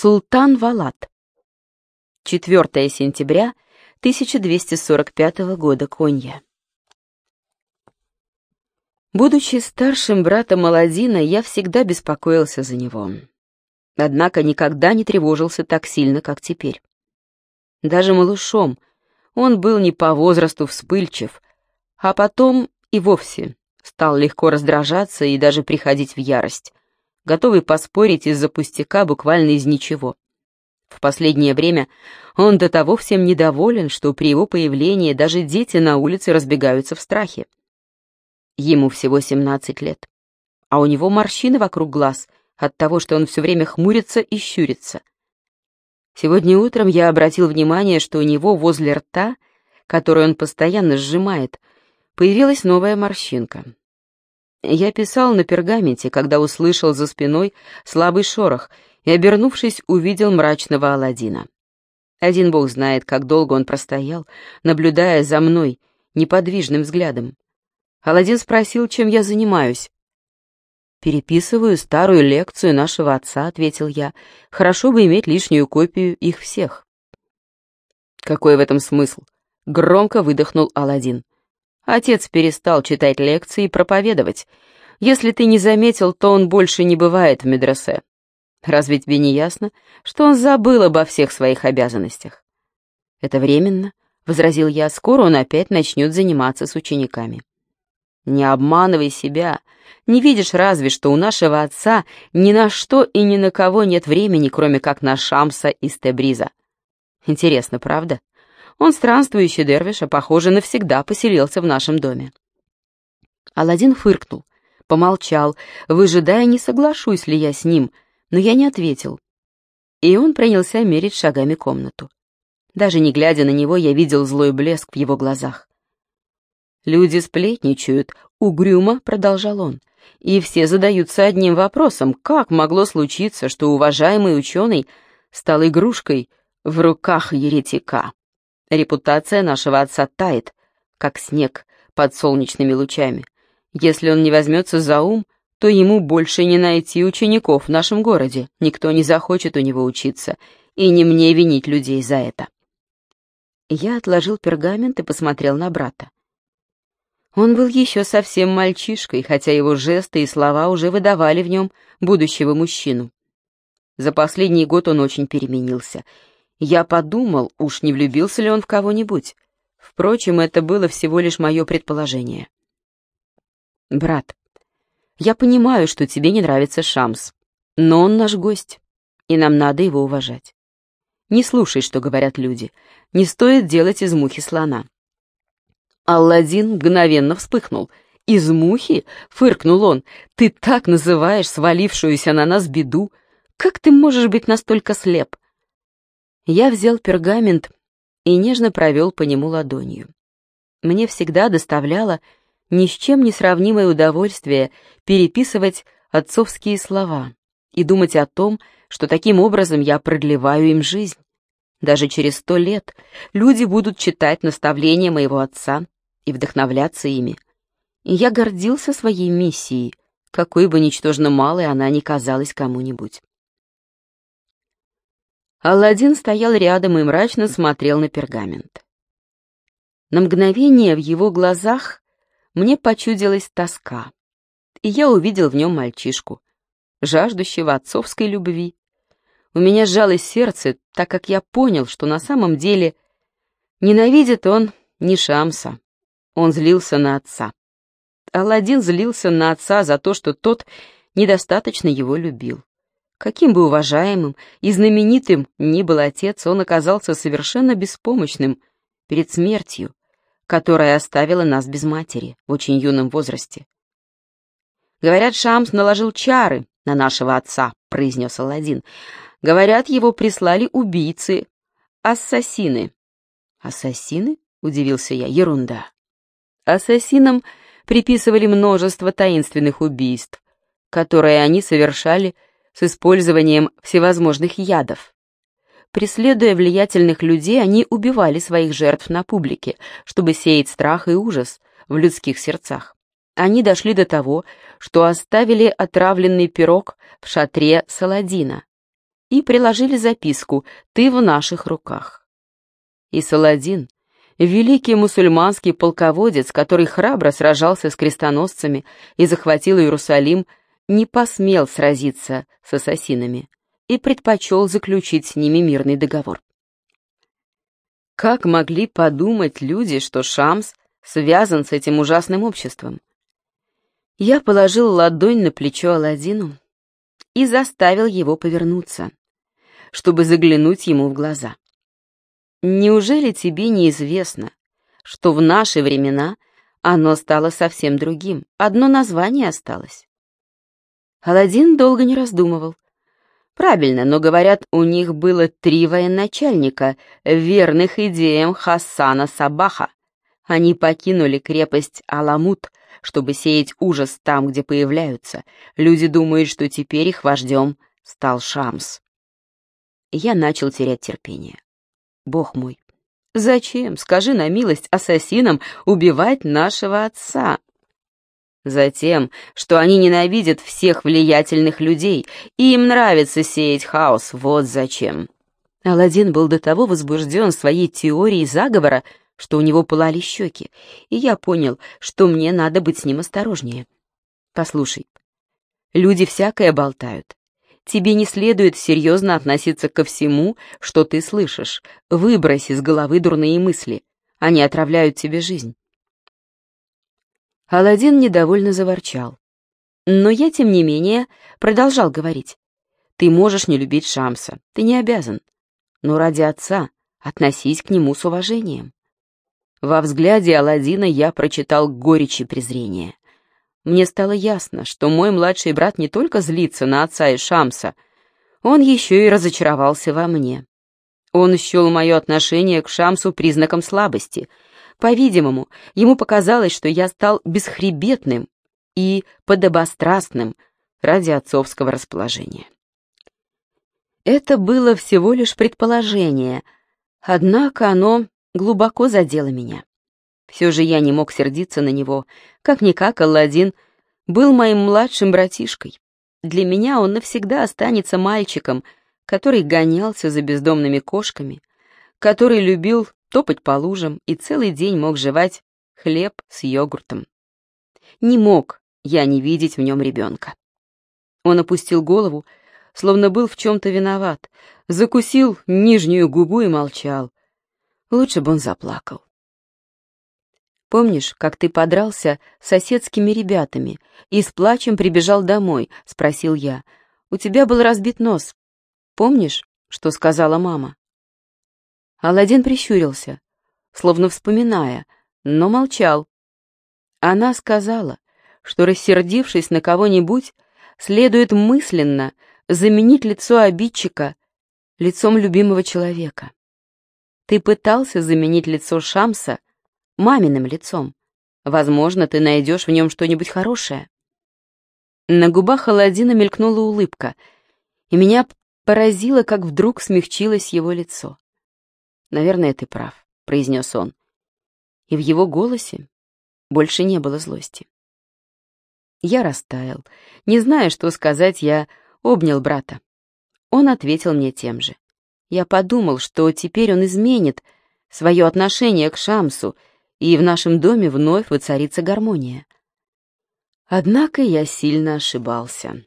Султан Валат. 4 сентября 1245 года Конья. Будучи старшим братом Аладдина, я всегда беспокоился за него. Однако никогда не тревожился так сильно, как теперь. Даже малышом он был не по возрасту вспыльчив, а потом и вовсе стал легко раздражаться и даже приходить в ярость, готовый поспорить из-за пустяка буквально из ничего. В последнее время он до того всем недоволен, что при его появлении даже дети на улице разбегаются в страхе. Ему всего 17 лет, а у него морщины вокруг глаз от того, что он все время хмурится и щурится. Сегодня утром я обратил внимание, что у него возле рта, который он постоянно сжимает, появилась новая морщинка. Я писал на пергаменте, когда услышал за спиной слабый шорох и, обернувшись, увидел мрачного Аладдина. Один бог знает, как долго он простоял, наблюдая за мной неподвижным взглядом. Аладдин спросил, чем я занимаюсь. «Переписываю старую лекцию нашего отца», — ответил я. «Хорошо бы иметь лишнюю копию их всех». «Какой в этом смысл?» — громко выдохнул Аладдин. «Отец перестал читать лекции и проповедовать. Если ты не заметил, то он больше не бывает в медресе. Разве тебе не ясно, что он забыл обо всех своих обязанностях?» «Это временно», — возразил я, — «скоро он опять начнет заниматься с учениками». Не обманывай себя. Не видишь разве, что у нашего отца ни на что и ни на кого нет времени, кроме как на Шамса из Тебриза. Интересно, правда? Он странствующий дервиш, а, похоже, навсегда поселился в нашем доме. Аладдин фыркнул, помолчал, выжидая, не соглашусь ли я с ним, но я не ответил. И он принялся мерить шагами комнату. Даже не глядя на него, я видел злой блеск в его глазах. Люди сплетничают, угрюмо продолжал он. И все задаются одним вопросом, как могло случиться, что уважаемый ученый стал игрушкой в руках еретика. Репутация нашего отца тает, как снег под солнечными лучами. Если он не возьмется за ум, то ему больше не найти учеников в нашем городе, никто не захочет у него учиться, и не мне винить людей за это. Я отложил пергамент и посмотрел на брата. Он был еще совсем мальчишкой, хотя его жесты и слова уже выдавали в нем будущего мужчину. За последний год он очень переменился. Я подумал, уж не влюбился ли он в кого-нибудь. Впрочем, это было всего лишь мое предположение. «Брат, я понимаю, что тебе не нравится Шамс, но он наш гость, и нам надо его уважать. Не слушай, что говорят люди. Не стоит делать из мухи слона. Алладин мгновенно вспыхнул. «Из мухи?» — фыркнул он. «Ты так называешь свалившуюся на нас беду? Как ты можешь быть настолько слеп?» Я взял пергамент и нежно провел по нему ладонью. Мне всегда доставляло ни с чем не сравнимое удовольствие переписывать отцовские слова и думать о том, что таким образом я продлеваю им жизнь. Даже через сто лет люди будут читать наставления моего отца и вдохновляться ими. Я гордился своей миссией, какой бы ничтожно малой она ни казалась кому-нибудь. Алладин стоял рядом и мрачно смотрел на пергамент. На мгновение в его глазах мне почудилась тоска, и я увидел в нем мальчишку, жаждущего отцовской любви. У меня сжалось сердце, так как я понял, что на самом деле ненавидит он не Шамса, он злился на отца. Аладдин злился на отца за то, что тот недостаточно его любил. Каким бы уважаемым и знаменитым ни был отец, он оказался совершенно беспомощным перед смертью, которая оставила нас без матери в очень юном возрасте. «Говорят, Шамс наложил чары на нашего отца», — произнес Аладдин. «Говорят, его прислали убийцы, ассасины». «Ассасины?» — удивился я. «Ерунда». Ассасинам приписывали множество таинственных убийств, которые они совершали с использованием всевозможных ядов. Преследуя влиятельных людей, они убивали своих жертв на публике, чтобы сеять страх и ужас в людских сердцах. Они дошли до того, что оставили отравленный пирог в шатре Саладина. и приложили записку «Ты в наших руках». И Саладин, великий мусульманский полководец, который храбро сражался с крестоносцами и захватил Иерусалим, не посмел сразиться с ассасинами и предпочел заключить с ними мирный договор. Как могли подумать люди, что Шамс связан с этим ужасным обществом? Я положил ладонь на плечо Аладдину и заставил его повернуться, чтобы заглянуть ему в глаза. Неужели тебе неизвестно, что в наши времена оно стало совсем другим, одно название осталось? Аладдин долго не раздумывал. Правильно, но, говорят, у них было три военачальника, верных идеям Хасана Сабаха. Они покинули крепость Аламут, чтобы сеять ужас там, где появляются. Люди думают, что теперь их вождем стал Шамс. Я начал терять терпение. Бог мой, зачем, скажи на милость, ассасинам убивать нашего отца? Затем, что они ненавидят всех влиятельных людей, и им нравится сеять хаос, вот зачем. Аладдин был до того возбужден своей теорией заговора, что у него пылали щеки, и я понял, что мне надо быть с ним осторожнее. Послушай, люди всякое болтают, Тебе не следует серьезно относиться ко всему, что ты слышишь. Выбрось из головы дурные мысли. Они отравляют тебе жизнь. Аладдин недовольно заворчал. Но я, тем не менее, продолжал говорить. Ты можешь не любить Шамса, ты не обязан. Но ради отца относись к нему с уважением. Во взгляде Аладдина я прочитал горечь и презрение. Мне стало ясно, что мой младший брат не только злится на отца и Шамса, он еще и разочаровался во мне. Он счел мое отношение к Шамсу признаком слабости. По-видимому, ему показалось, что я стал бесхребетным и подобострастным ради отцовского расположения. Это было всего лишь предположение, однако оно глубоко задело меня. Все же я не мог сердиться на него. Как-никак Алладин был моим младшим братишкой. Для меня он навсегда останется мальчиком, который гонялся за бездомными кошками, который любил топать по лужам и целый день мог жевать хлеб с йогуртом. Не мог я не видеть в нем ребенка. Он опустил голову, словно был в чем-то виноват, закусил нижнюю губу и молчал. Лучше бы он заплакал. Помнишь, как ты подрался с соседскими ребятами и с плачем прибежал домой?» — спросил я. «У тебя был разбит нос. Помнишь, что сказала мама?» Аладдин прищурился, словно вспоминая, но молчал. Она сказала, что, рассердившись на кого-нибудь, следует мысленно заменить лицо обидчика лицом любимого человека. Ты пытался заменить лицо Шамса маминым лицом. Возможно, ты найдешь в нем что-нибудь хорошее. На губах Аладдина мелькнула улыбка, и меня поразило, как вдруг смягчилось его лицо. «Наверное, ты прав», — произнес он. И в его голосе больше не было злости. Я растаял. Не зная, что сказать, я обнял брата. Он ответил мне тем же. Я подумал, что теперь он изменит свое отношение к Шамсу и в нашем доме вновь воцарится гармония. Однако я сильно ошибался.